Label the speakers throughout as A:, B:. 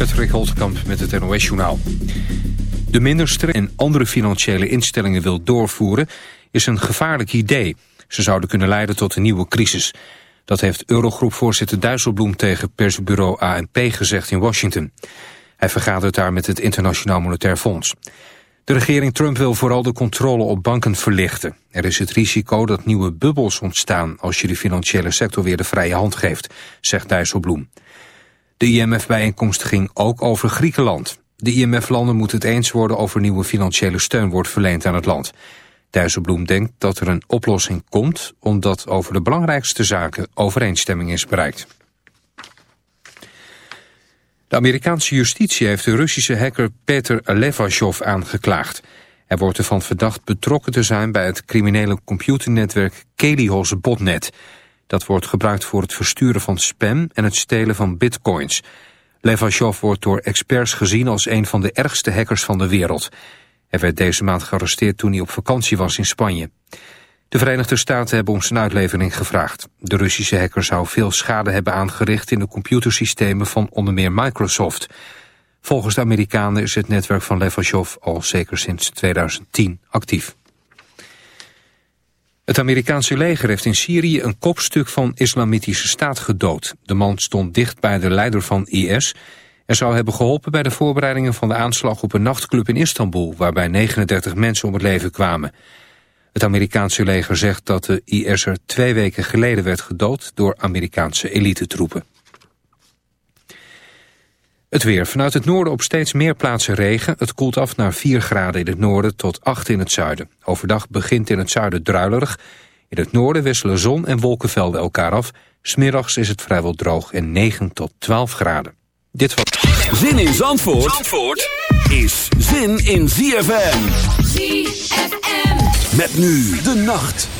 A: Patrick Holtkamp met het NOS-journaal. De minder en andere financiële instellingen wil doorvoeren... is een gevaarlijk idee. Ze zouden kunnen leiden tot een nieuwe crisis. Dat heeft Eurogroepvoorzitter Dijsselbloem tegen persbureau ANP gezegd in Washington. Hij vergadert daar met het Internationaal Monetair Fonds. De regering Trump wil vooral de controle op banken verlichten. Er is het risico dat nieuwe bubbels ontstaan als je de financiële sector weer de vrije hand geeft, zegt Dijsselbloem. De IMF-bijeenkomst ging ook over Griekenland. De IMF-landen moeten het eens worden over nieuwe financiële steun wordt verleend aan het land. Dijsselbloem denkt dat er een oplossing komt... omdat over de belangrijkste zaken overeenstemming is bereikt. De Amerikaanse justitie heeft de Russische hacker Peter Levashov aangeklaagd. Hij wordt ervan verdacht betrokken te zijn bij het criminele computernetwerk Kelios Botnet. Dat wordt gebruikt voor het versturen van spam en het stelen van bitcoins. Levashov wordt door experts gezien als een van de ergste hackers van de wereld. Hij werd deze maand gearresteerd toen hij op vakantie was in Spanje. De Verenigde Staten hebben om zijn uitlevering gevraagd. De Russische hacker zou veel schade hebben aangericht in de computersystemen van onder meer Microsoft. Volgens de Amerikanen is het netwerk van Levashov al zeker sinds 2010 actief. Het Amerikaanse leger heeft in Syrië een kopstuk van islamitische staat gedood. De man stond dicht bij de leider van IS en zou hebben geholpen bij de voorbereidingen van de aanslag op een nachtclub in Istanbul, waarbij 39 mensen om het leven kwamen. Het Amerikaanse leger zegt dat de IS'er twee weken geleden werd gedood door Amerikaanse elitetroepen. Het weer. Vanuit het noorden op steeds meer plaatsen regen. Het koelt af naar 4 graden in het noorden tot 8 in het zuiden. Overdag begint in het zuiden druilerig. In het noorden wisselen zon en wolkenvelden elkaar af. Smiddags is het vrijwel droog en 9 tot 12 graden. Dit was...
B: Zin in Zandvoort, Zandvoort is zin in ZFM.
C: ZFM.
B: Met nu de nacht.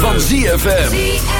B: Van ZFM.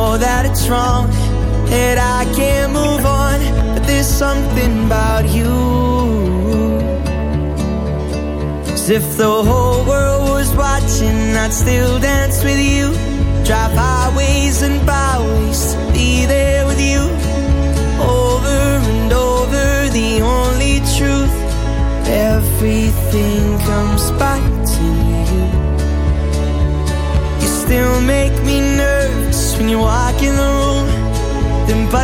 D: know that it's wrong, that I can't move on. But there's something about you. As if the whole world was watching, I'd still dance with you. Drive highways and byways to be there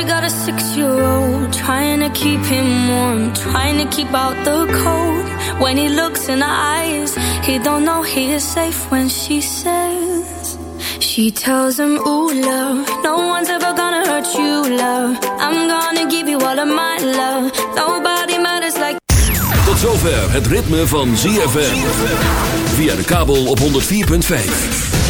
B: She got
E: a
B: six-year-old trying to keep him warm, trying to keep out the cold. When he looks in her eyes, he don't know he is safe when she says. She tells him, ooh, love, no one's ever gonna hurt you, love. I'm gonna give you all of my love. Nobody matters like
C: Tot zover het ritme van ZFM. Via de kabel op 104.5.